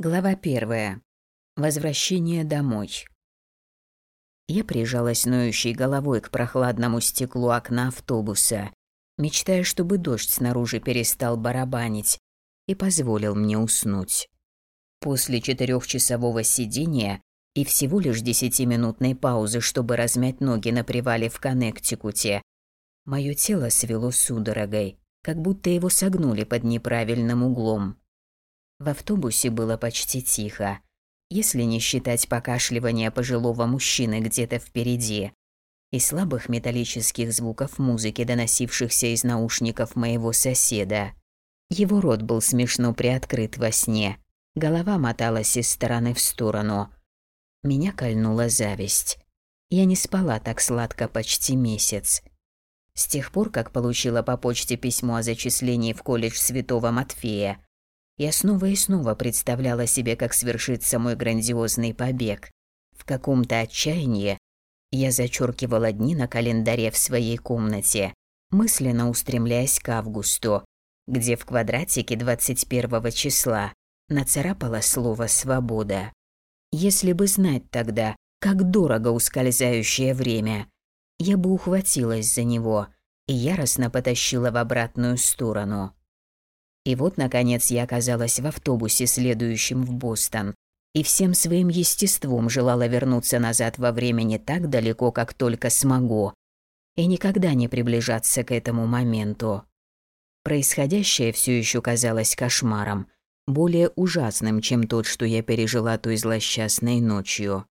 Глава первая. Возвращение домой. Я прижалась ноющей головой к прохладному стеклу окна автобуса, мечтая, чтобы дождь снаружи перестал барабанить и позволил мне уснуть. После четырехчасового сидения и всего лишь десятиминутной паузы, чтобы размять ноги на привале в Коннектикуте, мое тело свело судорогой, как будто его согнули под неправильным углом. В автобусе было почти тихо, если не считать покашливания пожилого мужчины где-то впереди и слабых металлических звуков музыки, доносившихся из наушников моего соседа. Его рот был смешно приоткрыт во сне, голова моталась из стороны в сторону. Меня кольнула зависть. Я не спала так сладко почти месяц. С тех пор, как получила по почте письмо о зачислении в колледж Святого Матфея, я снова и снова представляла себе, как свершится мой грандиозный побег. В каком-то отчаянии я зачеркивала дни на календаре в своей комнате, мысленно устремляясь к августу, где в квадратике 21 числа нацарапала слово «свобода». Если бы знать тогда, как дорого ускользающее время, я бы ухватилась за него и яростно потащила в обратную сторону. И вот, наконец, я оказалась в автобусе, следующем в Бостон, и всем своим естеством желала вернуться назад во времени так далеко, как только смогу, и никогда не приближаться к этому моменту. Происходящее все еще казалось кошмаром, более ужасным, чем тот, что я пережила той злосчастной ночью.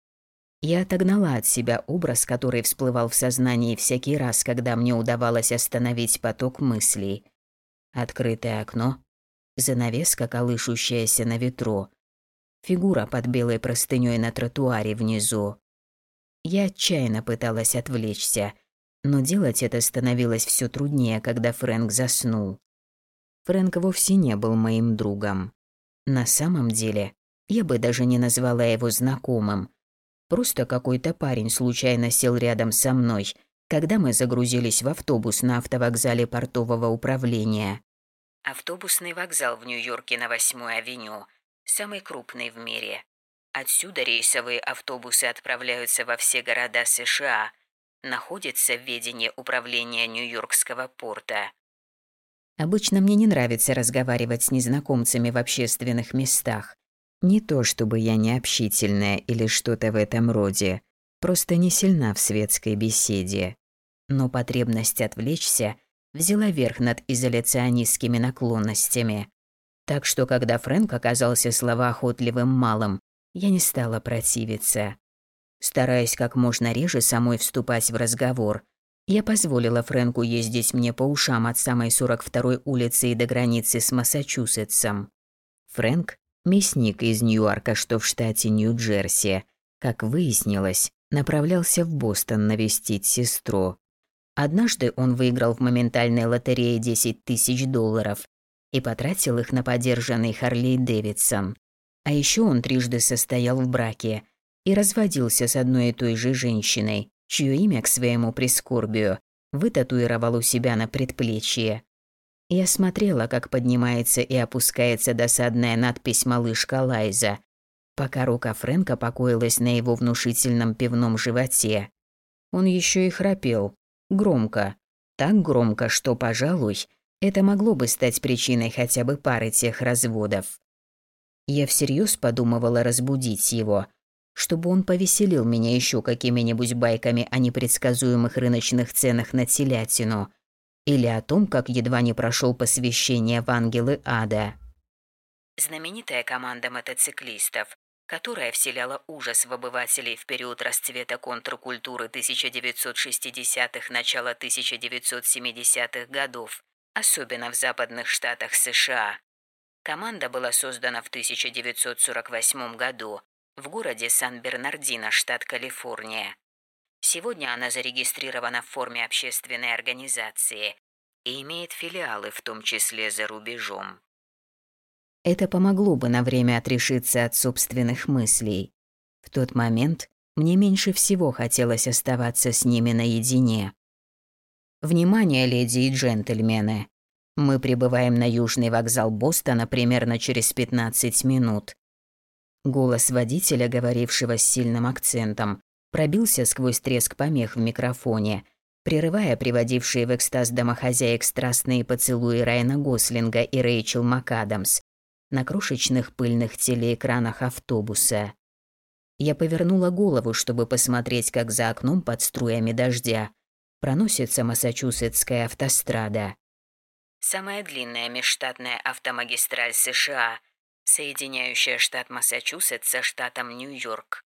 Я отогнала от себя образ, который всплывал в сознании всякий раз, когда мне удавалось остановить поток мыслей. Открытое окно, занавеска, колышущаяся на ветру, фигура под белой простынёй на тротуаре внизу. Я отчаянно пыталась отвлечься, но делать это становилось все труднее, когда Фрэнк заснул. Фрэнк вовсе не был моим другом. На самом деле, я бы даже не назвала его знакомым. Просто какой-то парень случайно сел рядом со мной, когда мы загрузились в автобус на автовокзале портового управления. Автобусный вокзал в Нью-Йорке на 8-й авеню, самый крупный в мире. Отсюда рейсовые автобусы отправляются во все города США, находится в ведении управления Нью-Йоркского порта. Обычно мне не нравится разговаривать с незнакомцами в общественных местах. Не то чтобы я не общительная или что-то в этом роде, просто не сильна в светской беседе. Но потребность отвлечься взяла верх над изоляционистскими наклонностями. Так что, когда Фрэнк оказался словоохотливым малым, я не стала противиться. Стараясь как можно реже самой вступать в разговор, я позволила Фрэнку ездить мне по ушам от самой 42-й улицы и до границы с Массачусетсом. Фрэнк – мясник из Ньюарка, что в штате Нью-Джерси, как выяснилось, направлялся в Бостон навестить сестру. Однажды он выиграл в моментальной лотерее 10 тысяч долларов и потратил их на подержанный Харлей Дэвидсон. А еще он трижды состоял в браке и разводился с одной и той же женщиной, чье имя к своему прискорбию вытатуировал у себя на предплечье. Я смотрела, как поднимается и опускается досадная надпись «Малышка Лайза», пока рука Фрэнка покоилась на его внушительном пивном животе. Он еще и храпел, Громко. Так громко, что, пожалуй, это могло бы стать причиной хотя бы пары тех разводов. Я всерьез подумывала разбудить его, чтобы он повеселил меня еще какими-нибудь байками о непредсказуемых рыночных ценах на телятину или о том, как едва не прошел посвящение в ангелы ада. Знаменитая команда мотоциклистов, которая вселяла ужас в обывателей в период расцвета контркультуры 1960-х, начала 1970-х годов, особенно в западных штатах США. Команда была создана в 1948 году в городе Сан-Бернардино, штат Калифорния. Сегодня она зарегистрирована в форме общественной организации и имеет филиалы, в том числе за рубежом. Это помогло бы на время отрешиться от собственных мыслей. В тот момент мне меньше всего хотелось оставаться с ними наедине. Внимание, леди и джентльмены. Мы прибываем на южный вокзал Бостона примерно через 15 минут. Голос водителя, говорившего с сильным акцентом, пробился сквозь треск помех в микрофоне, прерывая приводившие в экстаз домохозяек страстные поцелуи Райана Гослинга и Рэйчел МакАдамс на крошечных пыльных телеэкранах автобуса. Я повернула голову, чтобы посмотреть, как за окном под струями дождя проносится Массачусетская автострада. Самая длинная межштатная автомагистраль США – соединяющая штат Массачусетс со штатом Нью-Йорк.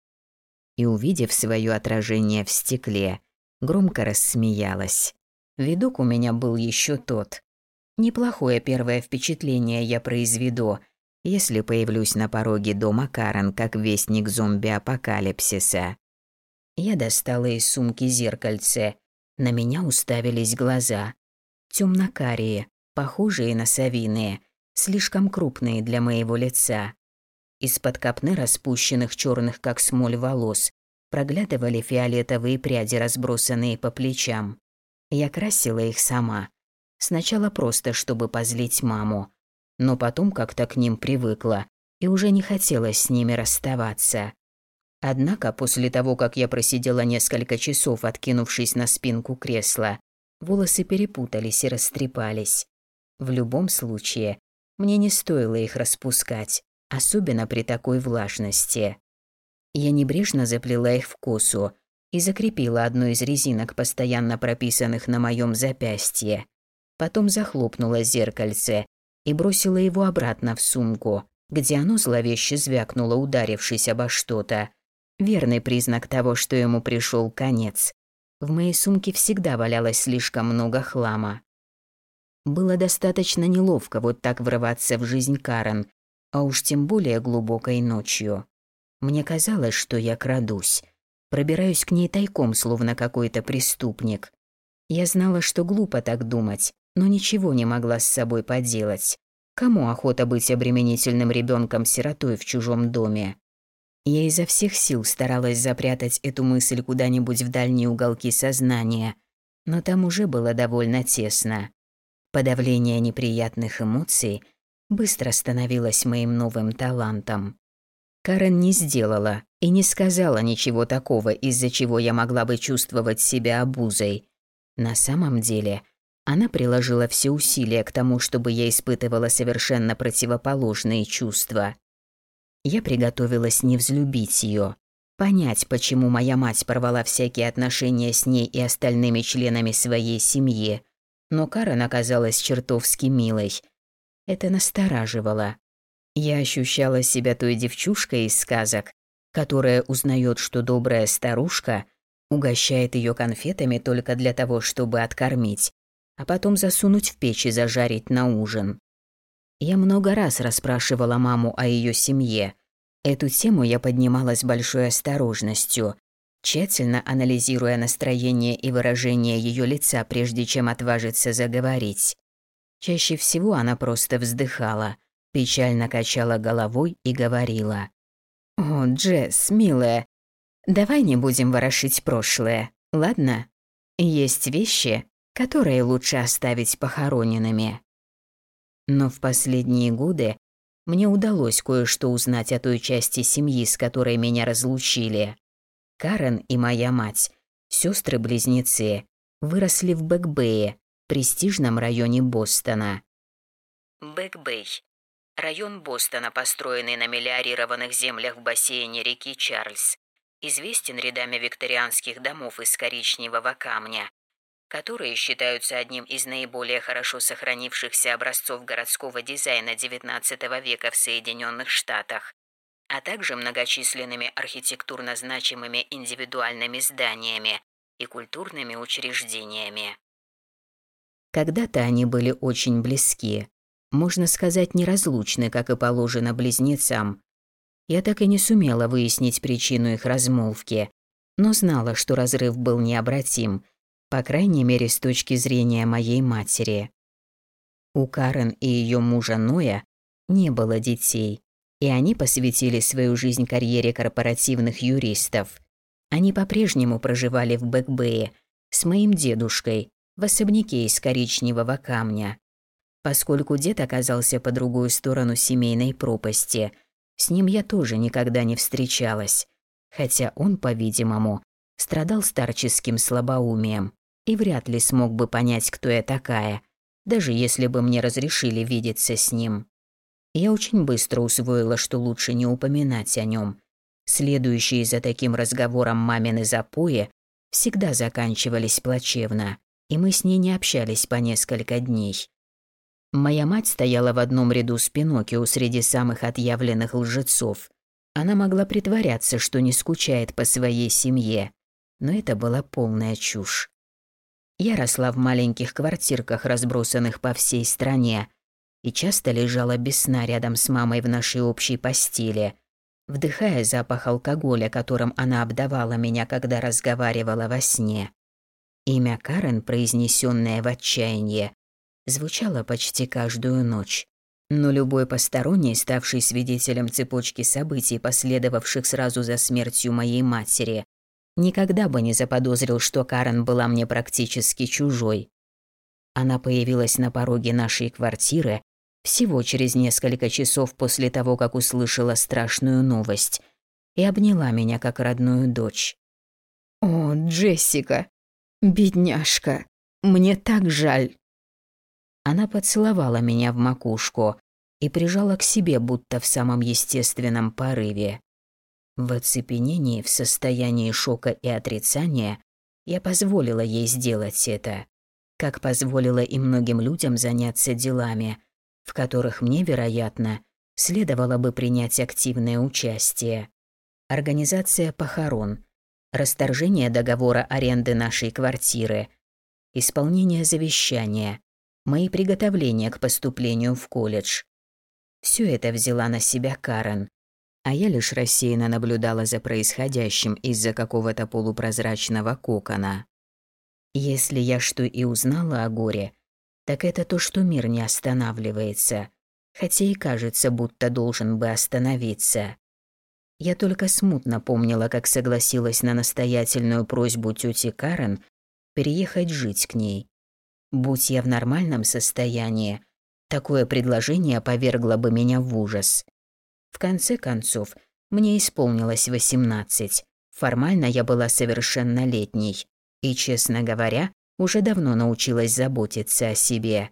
И, увидев свое отражение в стекле, громко рассмеялась. Видок у меня был еще тот. Неплохое первое впечатление я произведу, если появлюсь на пороге дома Карен как вестник зомби-апокалипсиса. Я достала из сумки зеркальце. На меня уставились глаза. Темно-карие, похожие на совиные, слишком крупные для моего лица. Из-под копны распущенных черных как смоль волос проглядывали фиолетовые пряди, разбросанные по плечам. Я красила их сама. Сначала просто, чтобы позлить маму, но потом как-то к ним привыкла и уже не хотелось с ними расставаться. Однако после того, как я просидела несколько часов, откинувшись на спинку кресла, волосы перепутались и растрепались. В любом случае, мне не стоило их распускать, особенно при такой влажности. Я небрежно заплела их в косу и закрепила одну из резинок, постоянно прописанных на моем запястье. Потом захлопнула зеркальце и бросила его обратно в сумку, где оно зловеще звякнуло, ударившись обо что-то. Верный признак того, что ему пришел конец. В моей сумке всегда валялось слишком много хлама. Было достаточно неловко вот так врываться в жизнь Карен, а уж тем более глубокой ночью. Мне казалось, что я крадусь. Пробираюсь к ней тайком, словно какой-то преступник. Я знала, что глупо так думать, но ничего не могла с собой поделать. Кому охота быть обременительным ребенком сиротой в чужом доме? Я изо всех сил старалась запрятать эту мысль куда-нибудь в дальние уголки сознания, но там уже было довольно тесно. Подавление неприятных эмоций быстро становилось моим новым талантом. Карен не сделала и не сказала ничего такого, из-за чего я могла бы чувствовать себя обузой. На самом деле, она приложила все усилия к тому, чтобы я испытывала совершенно противоположные чувства. Я приготовилась не взлюбить ее, понять, почему моя мать порвала всякие отношения с ней и остальными членами своей семьи, но Карен оказалась чертовски милой. Это настораживало. Я ощущала себя той девчушкой из сказок, которая узнает, что добрая старушка угощает ее конфетами только для того, чтобы откормить, а потом засунуть в печь и зажарить на ужин. Я много раз расспрашивала маму о ее семье. Эту тему я поднимала с большой осторожностью, тщательно анализируя настроение и выражение ее лица, прежде чем отважиться заговорить. Чаще всего она просто вздыхала, печально качала головой и говорила. «О, Джесс, милая, давай не будем ворошить прошлое, ладно? Есть вещи, которые лучше оставить похороненными». Но в последние годы мне удалось кое-что узнать о той части семьи, с которой меня разлучили. Карен и моя мать, сестры-близнецы, выросли в Бэкбэе, престижном районе Бостона. Бэкбэй – район Бостона, построенный на мелиорированных землях в бассейне реки Чарльз, известен рядами викторианских домов из коричневого камня, которые считаются одним из наиболее хорошо сохранившихся образцов городского дизайна XIX века в Соединенных Штатах а также многочисленными архитектурно значимыми индивидуальными зданиями и культурными учреждениями. Когда-то они были очень близки, можно сказать, неразлучны, как и положено близнецам. Я так и не сумела выяснить причину их размолвки, но знала, что разрыв был необратим, по крайней мере, с точки зрения моей матери. У Карен и ее мужа Ноя не было детей, и они посвятили свою жизнь карьере корпоративных юристов. Они по-прежнему проживали в Бэкбэе с моим дедушкой в особняке из коричневого камня. Поскольку дед оказался по другую сторону семейной пропасти, С ним я тоже никогда не встречалась, хотя он, по-видимому, страдал старческим слабоумием и вряд ли смог бы понять, кто я такая, даже если бы мне разрешили видеться с ним. Я очень быстро усвоила, что лучше не упоминать о нем. Следующие за таким разговором мамины запои всегда заканчивались плачевно, и мы с ней не общались по несколько дней. Моя мать стояла в одном ряду с Пиноккио среди самых отъявленных лжецов. Она могла притворяться, что не скучает по своей семье, но это была полная чушь. Я росла в маленьких квартирках, разбросанных по всей стране, и часто лежала без сна рядом с мамой в нашей общей постели, вдыхая запах алкоголя, которым она обдавала меня, когда разговаривала во сне. Имя Карен, произнесенное в отчаянии, звучало почти каждую ночь. Но любой посторонний, ставший свидетелем цепочки событий, последовавших сразу за смертью моей матери, никогда бы не заподозрил, что Карен была мне практически чужой. Она появилась на пороге нашей квартиры всего через несколько часов после того, как услышала страшную новость, и обняла меня как родную дочь. «О, Джессика, бедняжка, мне так жаль». Она поцеловала меня в макушку и прижала к себе, будто в самом естественном порыве. В оцепенении, в состоянии шока и отрицания, я позволила ей сделать это, как позволила и многим людям заняться делами, в которых мне, вероятно, следовало бы принять активное участие. Организация похорон, расторжение договора аренды нашей квартиры, исполнение завещания, мои приготовления к поступлению в колледж. Все это взяла на себя Карен, а я лишь рассеянно наблюдала за происходящим из-за какого-то полупрозрачного кокона. Если я что и узнала о горе, так это то, что мир не останавливается, хотя и кажется, будто должен бы остановиться. Я только смутно помнила, как согласилась на настоятельную просьбу тети Карен переехать жить к ней. Будь я в нормальном состоянии, такое предложение повергло бы меня в ужас. В конце концов, мне исполнилось 18. Формально я была совершеннолетней. И, честно говоря, уже давно научилась заботиться о себе.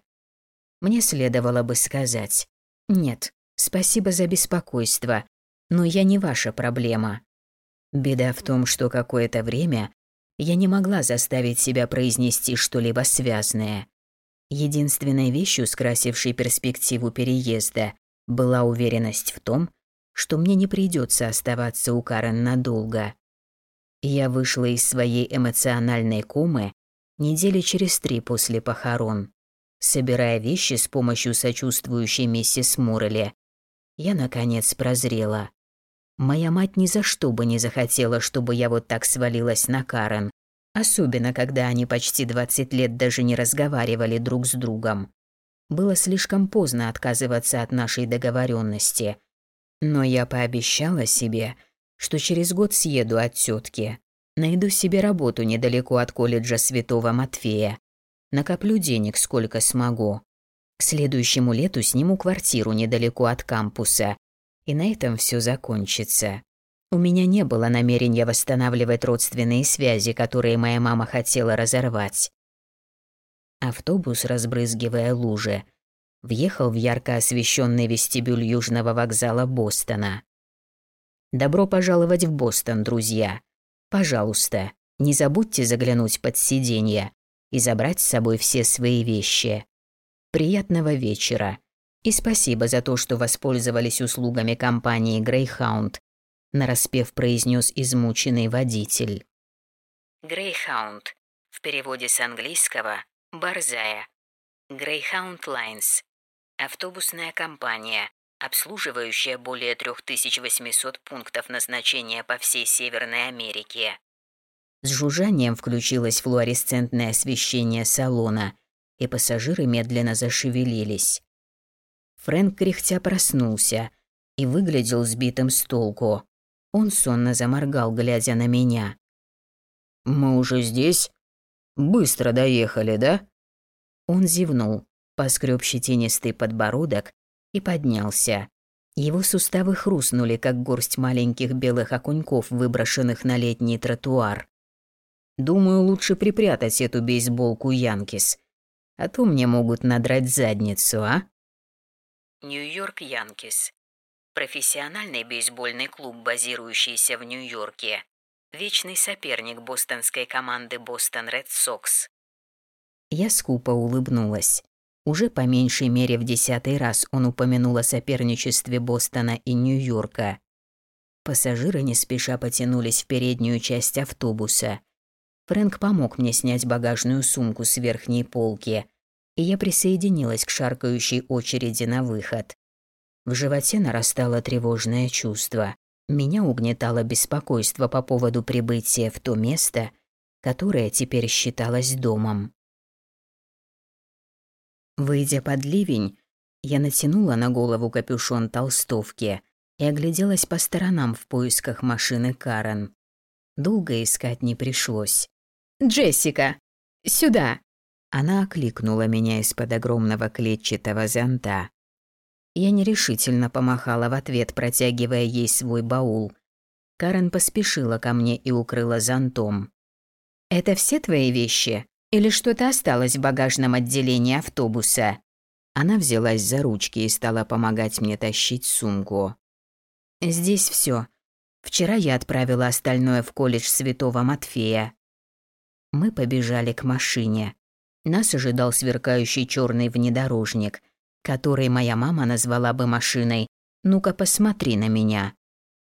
Мне следовало бы сказать «Нет, спасибо за беспокойство, но я не ваша проблема». Беда в том, что какое-то время я не могла заставить себя произнести что-либо связанное. Единственной вещью, скрасившей перспективу переезда, была уверенность в том, что мне не придется оставаться у Карен надолго. Я вышла из своей эмоциональной комы недели через три после похорон. Собирая вещи с помощью сочувствующей миссис Муррелли, я, наконец, прозрела. Моя мать ни за что бы не захотела, чтобы я вот так свалилась на Карен, особенно когда они почти 20 лет даже не разговаривали друг с другом. Было слишком поздно отказываться от нашей договоренности, но я пообещала себе, что через год съеду от тетки, Найду себе работу недалеко от колледжа Святого Матфея. Накоплю денег сколько смогу. К следующему лету сниму квартиру недалеко от кампуса. И на этом все закончится. У меня не было намерения восстанавливать родственные связи, которые моя мама хотела разорвать. Автобус, разбрызгивая лужи, въехал в ярко освещенный вестибюль Южного вокзала Бостона. Добро пожаловать в Бостон, друзья. Пожалуйста, не забудьте заглянуть под сиденье и забрать с собой все свои вещи. Приятного вечера. И спасибо за то, что воспользовались услугами компании Greyhound, нараспев произнес измученный водитель. Greyhound в переводе с английского «борзая». Greyhound Lines – автобусная компания, обслуживающая более 3800 пунктов назначения по всей Северной Америке. С жужжанием включилось флуоресцентное освещение салона, и пассажиры медленно зашевелились. Фрэнк кряхтя проснулся и выглядел сбитым с толку. Он сонно заморгал, глядя на меня. «Мы уже здесь? Быстро доехали, да?» Он зевнул, поскреб щетинистый подбородок и поднялся. Его суставы хрустнули, как горсть маленьких белых окуньков, выброшенных на летний тротуар. Думаю, лучше припрятать эту бейсболку Янкис, а то мне могут надрать задницу, а? Нью-Йорк Янкис. Профессиональный бейсбольный клуб, базирующийся в Нью-Йорке. Вечный соперник бостонской команды Бостон Ред Сокс. Я скупо улыбнулась. Уже по меньшей мере в десятый раз он упомянул о соперничестве Бостона и Нью-Йорка. Пассажиры не спеша потянулись в переднюю часть автобуса. Фрэнк помог мне снять багажную сумку с верхней полки, и я присоединилась к шаркающей очереди на выход. В животе нарастало тревожное чувство. Меня угнетало беспокойство по поводу прибытия в то место, которое теперь считалось домом. Выйдя под ливень, я натянула на голову капюшон толстовки и огляделась по сторонам в поисках машины Карен. Долго искать не пришлось. «Джессика! Сюда!» Она окликнула меня из-под огромного клетчатого зонта. Я нерешительно помахала в ответ, протягивая ей свой баул. Карен поспешила ко мне и укрыла зонтом. «Это все твои вещи?» Или что-то осталось в багажном отделении автобуса?» Она взялась за ручки и стала помогать мне тащить сумку. «Здесь все. Вчера я отправила остальное в колледж Святого Матфея». Мы побежали к машине. Нас ожидал сверкающий черный внедорожник, который моя мама назвала бы машиной «Ну-ка, посмотри на меня».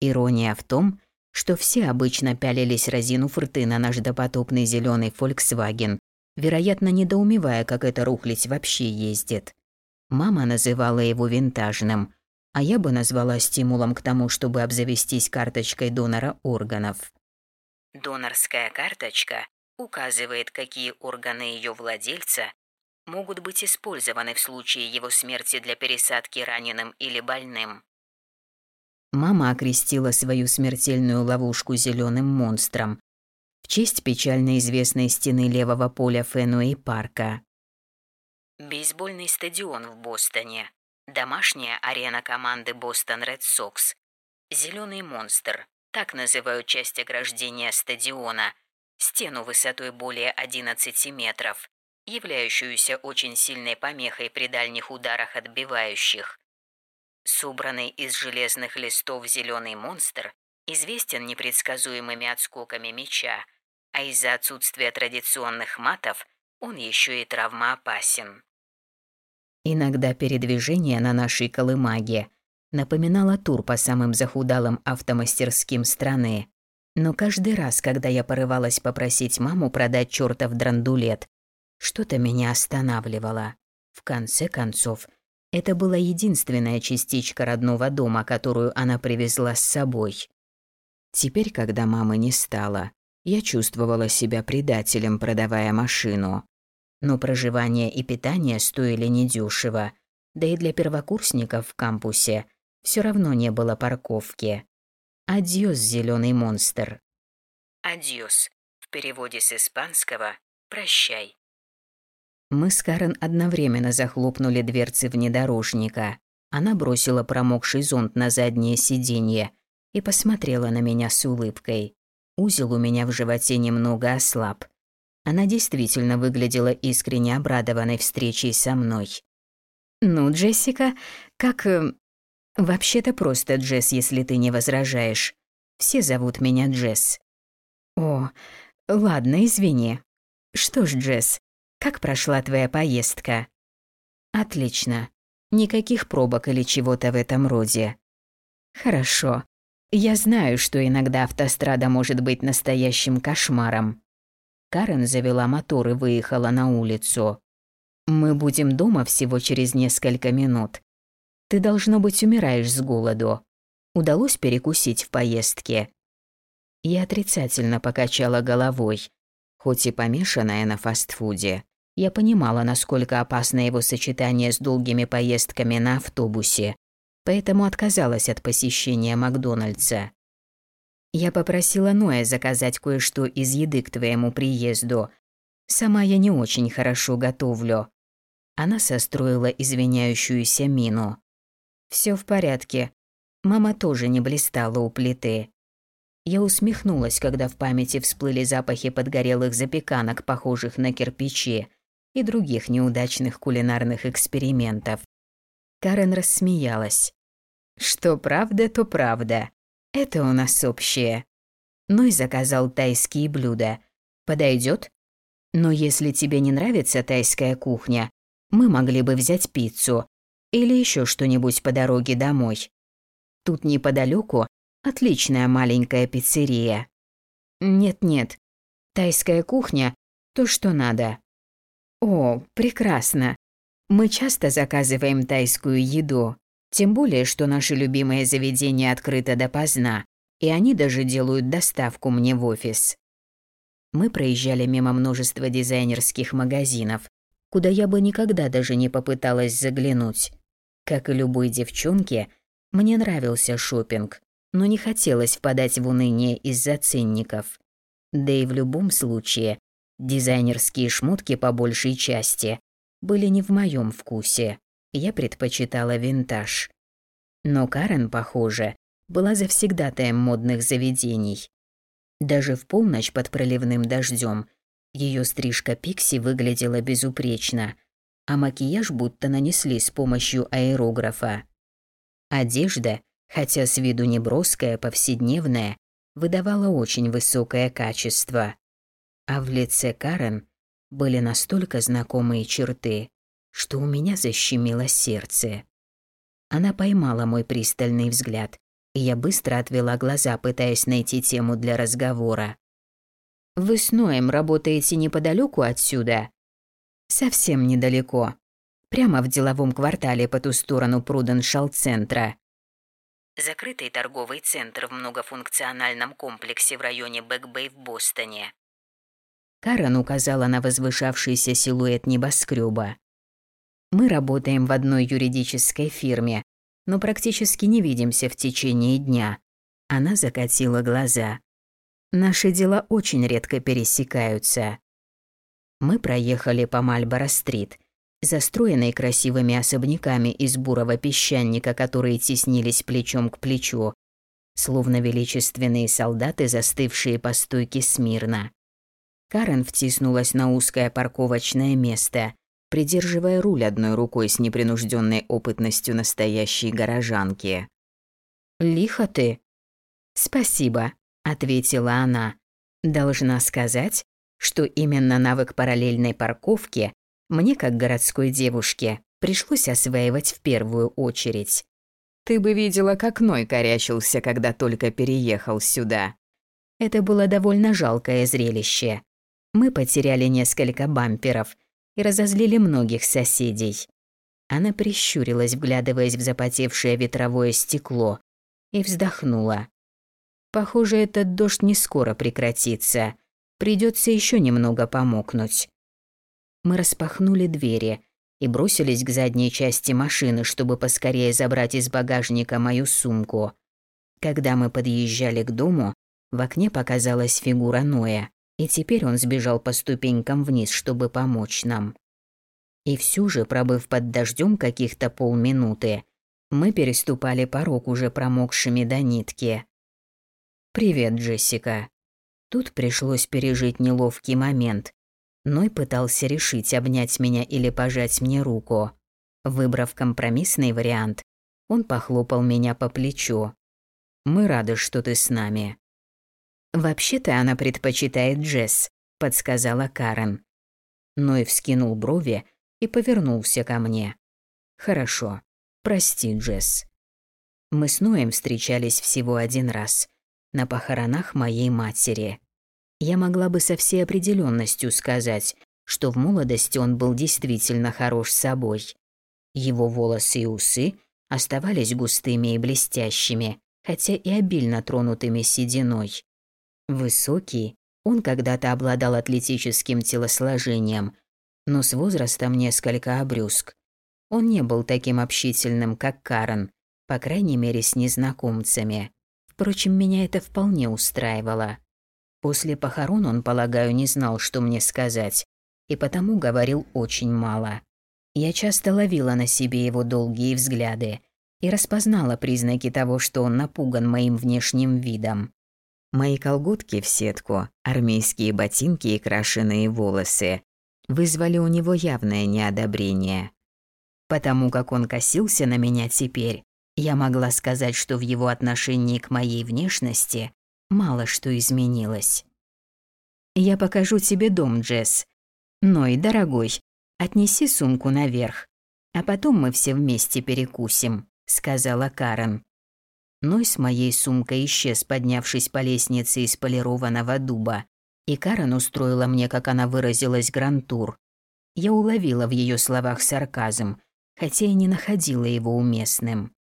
Ирония в том, что все обычно пялились разинув рты на наш допотопный зеленый Volkswagen, вероятно, недоумевая, как эта рухлядь вообще ездит. Мама называла его винтажным, а я бы назвала стимулом к тому, чтобы обзавестись карточкой донора органов. Донорская карточка указывает, какие органы ее владельца могут быть использованы в случае его смерти для пересадки раненым или больным. Мама окрестила свою смертельную ловушку зеленым монстром, честь печально известной стены левого поля Фенуэй парка. Бейсбольный стадион в Бостоне. Домашняя арена команды Бостон Ред Сокс. Зеленый монстр. Так называют часть ограждения стадиона. Стену высотой более 11 метров, являющуюся очень сильной помехой при дальних ударах отбивающих. Собранный из железных листов зеленый монстр известен непредсказуемыми отскоками мяча – а из-за отсутствия традиционных матов он еще и травмоопасен. Иногда передвижение на нашей колымаге напоминало тур по самым захудалым автомастерским страны. Но каждый раз, когда я порывалась попросить маму продать чертов драндулет, что-то меня останавливало. В конце концов, это была единственная частичка родного дома, которую она привезла с собой. Теперь, когда мамы не стало, я чувствовала себя предателем, продавая машину. Но проживание и питание стоили недешево, да и для первокурсников в кампусе все равно не было парковки. Адьос, зеленый монстр. Адьос. В переводе с испанского «прощай». Мы с Карен одновременно захлопнули дверцы внедорожника. Она бросила промокший зонт на заднее сиденье и посмотрела на меня с улыбкой. Узел у меня в животе немного ослаб. Она действительно выглядела искренне обрадованной встречей со мной. «Ну, Джессика, как...» э, «Вообще-то просто Джесс, если ты не возражаешь. Все зовут меня Джесс». «О, ладно, извини. Что ж, Джесс, как прошла твоя поездка?» «Отлично. Никаких пробок или чего-то в этом роде». «Хорошо. Я знаю, что иногда автострада может быть настоящим кошмаром. Карен завела мотор и выехала на улицу. Мы будем дома всего через несколько минут. Ты, должно быть, умираешь с голоду. Удалось перекусить в поездке?» Я отрицательно покачала головой. Хоть и помешанная на фастфуде, я понимала, насколько опасно его сочетание с долгими поездками на автобусе поэтому отказалась от посещения Макдональдса. Я попросила Ноя заказать кое-что из еды к твоему приезду. Сама я не очень хорошо готовлю. Она состроила извиняющуюся мину. Все в порядке. Мама тоже не блистала у плиты. Я усмехнулась, когда в памяти всплыли запахи подгорелых запеканок, похожих на кирпичи, и других неудачных кулинарных экспериментов. Карен рассмеялась. «Что правда, то правда. Это у нас общее». Ну и заказал тайские блюда. Подойдет? Но если тебе не нравится тайская кухня, мы могли бы взять пиццу или еще что-нибудь по дороге домой. Тут неподалеку отличная маленькая пиццерия. Нет-нет, тайская кухня – то, что надо. О, прекрасно. Мы часто заказываем тайскую еду, тем более, что наше любимое заведение открыто допоздна, и они даже делают доставку мне в офис. Мы проезжали мимо множества дизайнерских магазинов, куда я бы никогда даже не попыталась заглянуть. Как и любой девчонке, мне нравился шопинг, но не хотелось впадать в уныние из-за ценников. Да и в любом случае, дизайнерские шмотки по большей части были не в моем вкусе. Я предпочитала винтаж. Но Карен, похоже, была завсегдатаем модных заведений. Даже в полночь под проливным дождем ее стрижка Пикси выглядела безупречно, а макияж будто нанесли с помощью аэрографа. Одежда, хотя с виду не броская, повседневная, выдавала очень высокое качество. А в лице Карен были настолько знакомые черты, что у меня защемило сердце. Она поймала мой пристальный взгляд, и я быстро отвела глаза, пытаясь найти тему для разговора. Вы с Ноем работаете неподалеку отсюда? Совсем недалеко. Прямо в деловом квартале по ту сторону Пруденшалл-центра. Закрытый торговый центр в многофункциональном комплексе в районе Бэкбэй в Бостоне. Карен указала на возвышавшийся силуэт небоскреба. Мы работаем в одной юридической фирме, но практически не видимся в течение дня. Она закатила глаза. Наши дела очень редко пересекаются. Мы проехали по Мальборо-стрит, застроенной красивыми особняками из бурого песчаника, которые теснились плечом к плечу, словно величественные солдаты, застывшие по стойке смирно. Карен втиснулась на узкое парковочное место, придерживая руль одной рукой с непринужденной опытностью настоящей горожанки. «Лихо ты». «Спасибо», ответила она. Должна сказать, что именно навык параллельной парковки мне, как городской девушке, пришлось осваивать в первую очередь. Ты бы видела, как Ной корячился, когда только переехал сюда. Это было довольно жалкое зрелище. Мы потеряли несколько бамперов и разозлили многих соседей. Она прищурилась, вглядываясь в запотевшее ветровое стекло, и вздохнула. Похоже, этот дождь не скоро прекратится. Придется еще немного помокнуть. Мы распахнули двери и бросились к задней части машины, чтобы поскорее забрать из багажника мою сумку. Когда мы подъезжали к дому, в окне показалась фигура Ноя, и теперь он сбежал по ступенькам вниз, чтобы помочь нам. И все же, пробыв под дождем каких-то полминуты, мы переступали порог уже промокшими до нитки. «Привет, Джессика». Тут пришлось пережить неловкий момент. Ной пытался решить, обнять меня или пожать мне руку. Выбрав компромиссный вариант, он похлопал меня по плечу. «Мы рады, что ты с нами». «Вообще-то она предпочитает Джесс», — подсказала Карен. Ной вскинул брови и повернулся ко мне. «Хорошо. Прости, Джесс». Мы с Ноем встречались всего один раз — на похоронах моей матери. Я могла бы со всей определенностью сказать, что в молодости он был действительно хорош собой. Его волосы и усы оставались густыми и блестящими, хотя и обильно тронутыми сединой. Высокий, он когда-то обладал атлетическим телосложением, но с возрастом несколько обрюзг. Он не был таким общительным, как Карен, по крайней мере, с незнакомцами. Впрочем, меня это вполне устраивало. После похорон он, полагаю, не знал, что мне сказать, и потому говорил очень мало. Я часто ловила на себе его долгие взгляды, и распознала признаки того, что он напуган моим внешним видом. Мои колготки в сетку, армейские ботинки и крашеные волосы вызвали у него явное неодобрение. Потому как он косился на меня теперь, я могла сказать, что в его отношении к моей внешности мало что изменилось. «Я покажу тебе дом, Джесс. Ной, дорогой, отнеси сумку наверх, а потом мы все вместе перекусим», — сказала Карен. Ной с моей сумкой исчез, поднявшись по лестнице из полированного дуба, и Карен устроила мне, как она выразилась, грантур. Я уловила в ее словах сарказм, хотя и не находила его уместным.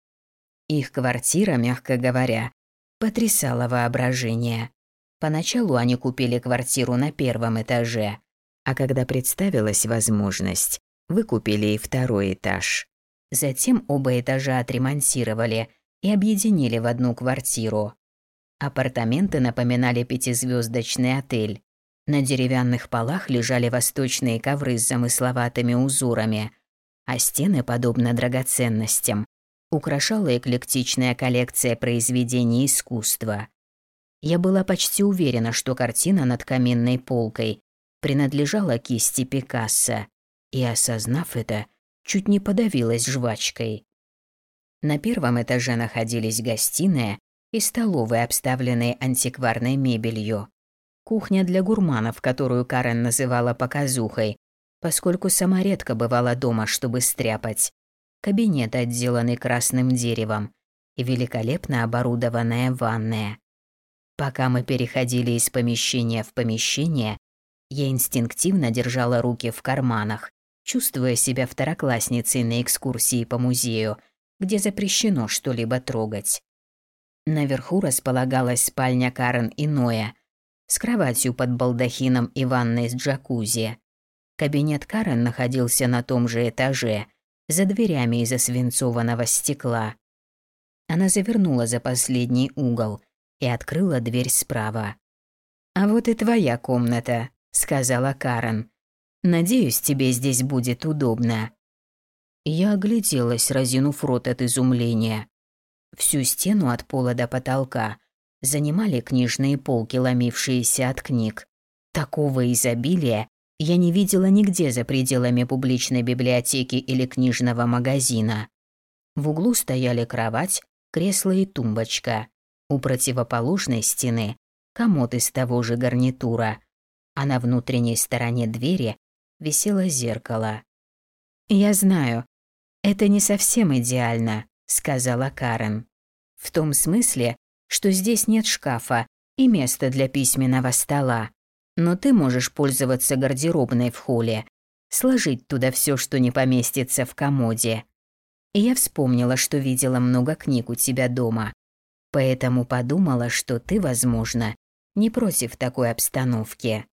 Их квартира, мягко говоря, потрясала воображение. Поначалу они купили квартиру на первом этаже, а когда представилась возможность, выкупили и второй этаж. Затем оба этажа отремонтировали и объединили в одну квартиру. Апартаменты напоминали пятизвездочный отель. На деревянных полах лежали восточные ковры с замысловатыми узорами, а стены, подобно драгоценностям, украшала эклектичная коллекция произведений искусства. Я была почти уверена, что картина над каминной полкой принадлежала кисти Пикассо, и, осознав это, чуть не подавилась жвачкой. На первом этаже находились гостиная и столовая, обставленные антикварной мебелью. Кухня для гурманов, которую Карен называла показухой, поскольку сама редко бывала дома, чтобы стряпать. Кабинет, отделанный красным деревом, и великолепно оборудованная ванная. Пока мы переходили из помещения в помещение, я инстинктивно держала руки в карманах, чувствуя себя второклассницей на экскурсии по музею, где запрещено что-либо трогать. Наверху располагалась спальня Карен и Ноя с кроватью под балдахином и ванной с джакузи. Кабинет Карен находился на том же этаже, за дверями из освинцованного стекла. Она завернула за последний угол и открыла дверь справа. «А вот и твоя комната», — сказала Карен. «Надеюсь, тебе здесь будет удобно». Я огляделась, разинув рот от изумления. Всю стену от пола до потолка занимали книжные полки, ломившиеся от книг. Такого изобилия я не видела нигде за пределами публичной библиотеки или книжного магазина. В углу стояли кровать, кресло и тумбочка. У противоположной стены комод из того же гарнитура, а на внутренней стороне двери висело зеркало. «Я знаю, это не совсем идеально», — сказала Карен. «В том смысле, что здесь нет шкафа и места для письменного стола но ты можешь пользоваться гардеробной в холле, сложить туда все, что не поместится в комоде. И я вспомнила, что видела много книг у тебя дома, поэтому подумала, что ты, возможно, не против такой обстановки.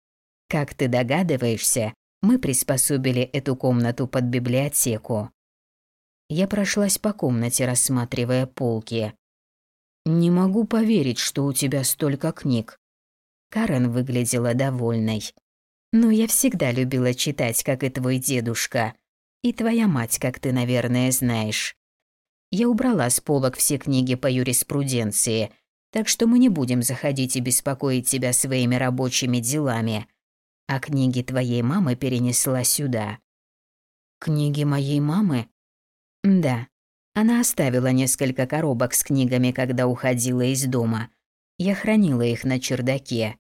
Как ты догадываешься, мы приспособили эту комнату под библиотеку. Я прошлась по комнате, рассматривая полки. Не могу поверить, что у тебя столько книг. Карен выглядела довольной. «Ну, я всегда любила читать, как и твой дедушка. И твоя мать, как ты, наверное, знаешь. Я убрала с полок все книги по юриспруденции, так что мы не будем заходить и беспокоить тебя своими рабочими делами. А книги твоей мамы перенесла сюда». «Книги моей мамы?» «Да. Она оставила несколько коробок с книгами, когда уходила из дома. Я хранила их на чердаке.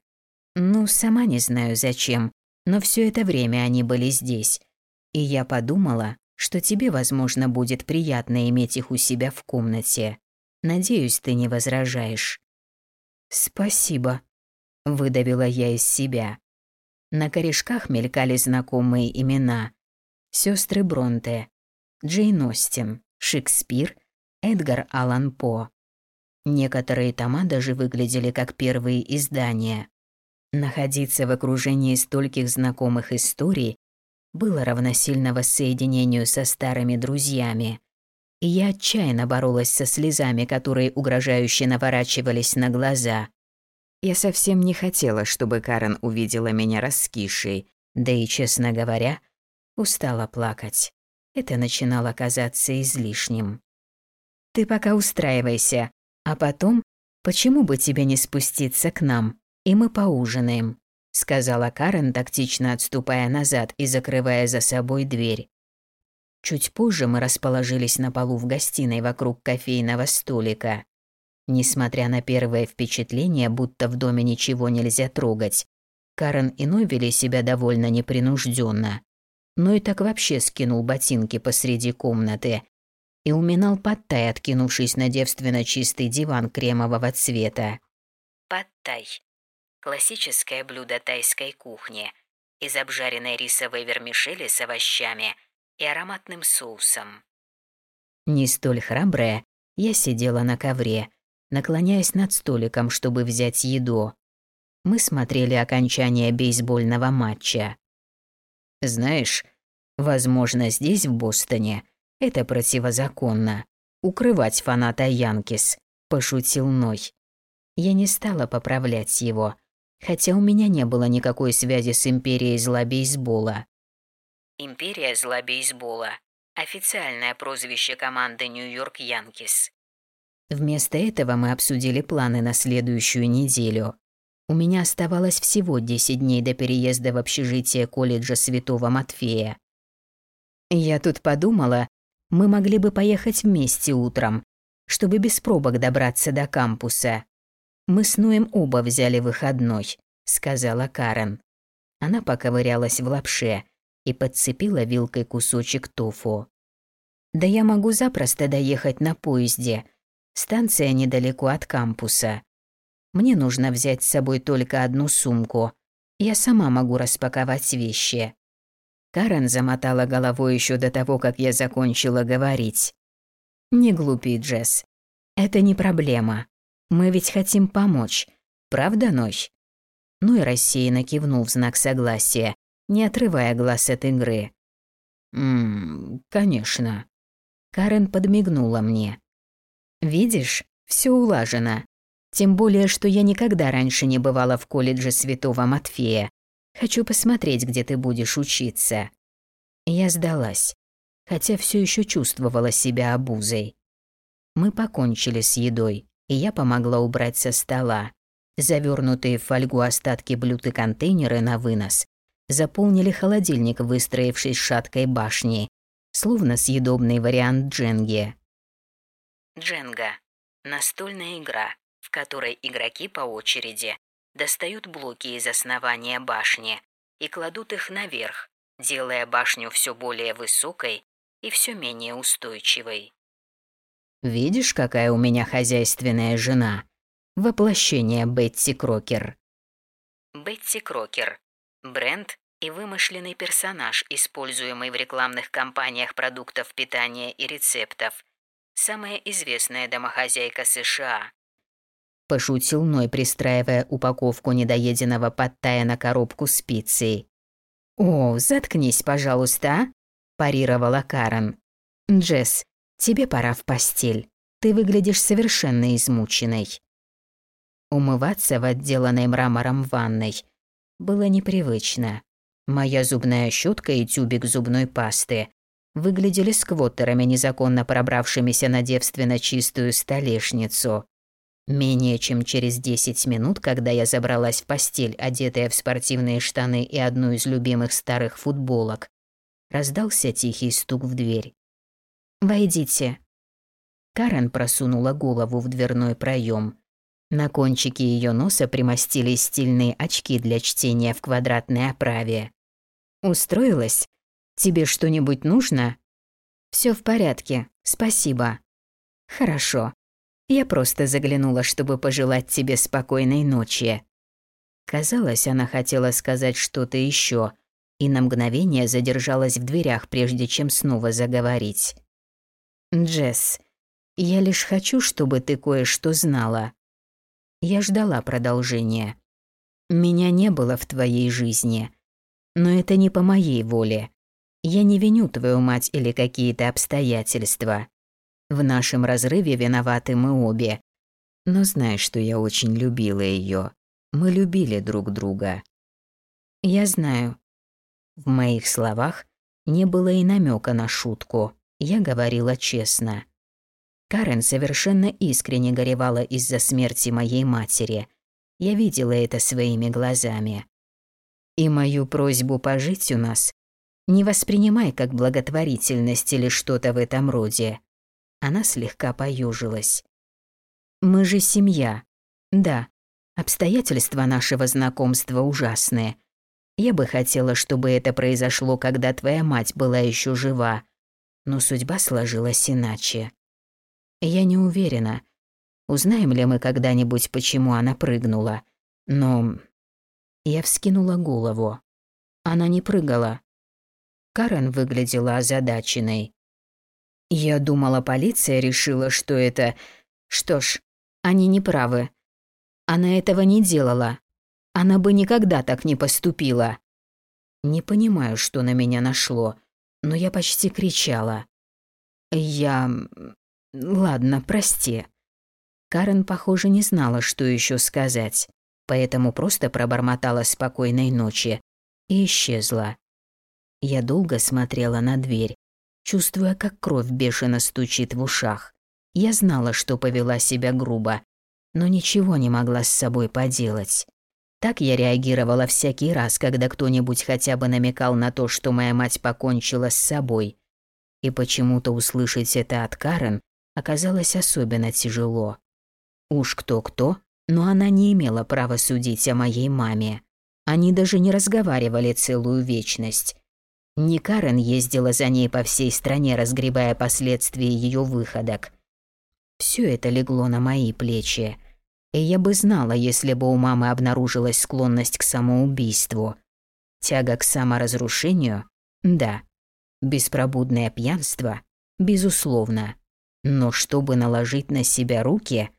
Ну, сама не знаю зачем, но все это время они были здесь. И я подумала, что тебе, возможно, будет приятно иметь их у себя в комнате. Надеюсь, ты не возражаешь. Спасибо, выдавила я из себя. На корешках мелькали знакомые имена. Сестры Бронте, Джейн Остин, Шекспир, Эдгар Аллан По. Некоторые тома даже выглядели как первые издания. Находиться в окружении стольких знакомых историй было равносильно воссоединению со старыми друзьями. И я отчаянно боролась со слезами, которые угрожающе наворачивались на глаза. Я совсем не хотела, чтобы Карен увидела меня раскисшей, да и, честно говоря, устала плакать. Это начинало казаться излишним. Ты пока устраивайся, а потом, почему бы тебе не спуститься к нам, и мы поужинаем», сказала Карен, тактично отступая назад и закрывая за собой дверь. Чуть позже мы расположились на полу в гостиной вокруг кофейного столика. Несмотря на первое впечатление, будто в доме ничего нельзя трогать, Карен и Ной вели себя довольно непринужденно. Но и так вообще скинул ботинки посреди комнаты и уминал подтай, откинувшись на девственно чистый диван кремового цвета. Подтай. Классическое блюдо тайской кухни из обжаренной рисовой вермишели с овощами и ароматным соусом. Не столь храбрая, я сидела на ковре, наклоняясь над столиком, чтобы взять еду. Мы смотрели окончание бейсбольного матча. Знаешь, возможно, здесь, в Бостоне, это противозаконно. Укрывать фаната Янкис, пошутил Ной. Я не стала поправлять его, хотя у меня не было никакой связи с империей зла бейсбола. Империя зла бейсбола официальное прозвище команды Нью-Йорк Янкис. Вместо этого мы обсудили планы на следующую неделю. У меня оставалось всего 10 дней до переезда в общежитие колледжа Святого Матфея. Я тут подумала, мы могли бы поехать вместе утром, чтобы без пробок добраться до кампуса. Мы с Ноем оба взяли выходной, сказала Карен. Она поковырялась в лапше и подцепила вилкой кусочек тофу. Да я могу запросто доехать на поезде. Станция недалеко от кампуса. Мне нужно взять с собой только одну сумку. Я сама могу распаковать вещи. Карен замотала головой еще до того, как я закончила говорить. Не глупи, Джесс. Это не проблема. Мы ведь хотим помочь. Правда, Ной? Ну и рассеянно кивнул в знак согласия, не отрывая глаз от игры. «Ммм, конечно». Карен подмигнула мне. «Видишь, все улажено. Тем более, что я никогда раньше не бывала в колледже Святого Матфея. Хочу посмотреть, где ты будешь учиться». Я сдалась, хотя все еще чувствовала себя обузой. Мы покончили с едой, и я помогла убрать со стола. Завернутые в фольгу остатки блюд и контейнеры на вынос заполнили холодильник, выстроившись шаткой башней, словно съедобный вариант дженги. Дженга – настольная игра, в которой игроки по очереди достают блоки из основания башни и кладут их наверх, делая башню все более высокой и все менее устойчивой. «Видишь, какая у меня хозяйственная жена? Воплощение Бетти Крокер». Бетти Крокер – бренд и вымышленный персонаж, используемый в рекламных кампаниях продуктов питания и рецептов. Самая известная домохозяйка США. Пошутил Ной, пристраивая упаковку недоеденного подтая на коробку с. «О, заткнись, пожалуйста, а?» – парировала Карен. «Джесс, тебе пора в постель. Ты выглядишь совершенно измученной». Умываться в отделанной мрамором ванной было непривычно. Моя зубная щетка и тюбик зубной пасты выглядели сквоттерами, незаконно пробравшимися на девственно чистую столешницу. Менее чем через 10 минут, когда я забралась в постель, одетая в спортивные штаны и одну из любимых старых футболок, раздался тихий стук в дверь. «Войдите». Карен просунула голову в дверной проем. На кончике ее носа примостились стильные очки для чтения в квадратной оправе. «Устроилась? Тебе что-нибудь нужно?» Все в порядке, спасибо». «Хорошо. Я просто заглянула, чтобы пожелать тебе спокойной ночи». Казалось, она хотела сказать что-то еще, и на мгновение задержалась в дверях, прежде чем снова заговорить. «Джесс, я лишь хочу, чтобы ты кое-что знала». Я ждала продолжения. «Меня не было в твоей жизни, но это не по моей воле. Я не виню твою мать или какие-то обстоятельства. В нашем разрыве виноваты мы обе. Но знай, что я очень любила ее. Мы любили друг друга. Я знаю. В моих словах не было и намека на шутку. Я говорила честно. Карен совершенно искренне горевала из-за смерти моей матери. Я видела это своими глазами. И мою просьбу пожить у нас не воспринимай как благотворительность или что-то в этом роде. Она слегка поюжилась. Мы же семья. Да, обстоятельства нашего знакомства ужасные. Я бы хотела, чтобы это произошло, когда твоя мать была еще жива. Но судьба сложилась иначе. Я не уверена, узнаем ли мы когда-нибудь, почему она прыгнула. Но... Я вскинула голову. Она не прыгала. Карен выглядела озадаченной. Я думала, полиция решила, что это... Что ж, они не правы. Она этого не делала. Она бы никогда так не поступила. Не понимаю, что на меня нашло, но я почти кричала. Я... Ладно, прости. Карен, похоже, не знала, что еще сказать, поэтому просто пробормотала спокойной ночи и исчезла. Я долго смотрела на дверь, чувствуя, как кровь бешено стучит в ушах. Я знала, что повела себя грубо, но ничего не могла с собой поделать. Так я реагировала всякий раз, когда кто-нибудь хотя бы намекал на то, что моя мать покончила с собой. И почему-то услышать это от Карен оказалось особенно тяжело. Уж кто-кто, но она не имела права судить о моей маме. Они даже не разговаривали целую вечность. Не Карен ездила за ней по всей стране, разгребая последствия ее выходок. Все это легло на мои плечи. И я бы знала, если бы у мамы обнаружилась склонность к самоубийству. Тяга к саморазрушению? Да. Беспробудное пьянство? Безусловно. Но чтобы наложить на себя руки?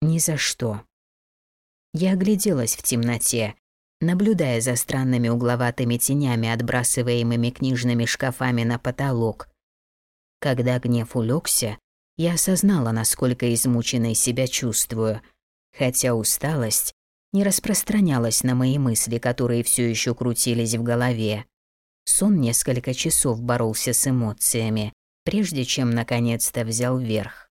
Ни за что. Я огляделась в темноте, наблюдая за странными угловатыми тенями, отбрасываемыми книжными шкафами на потолок. Когда гнев улегся, я осознала, насколько измученной себя чувствую, хотя усталость не распространялась на мои мысли, которые все еще крутились в голове. Сон несколько часов боролся с эмоциями, прежде чем наконец-то взял верх.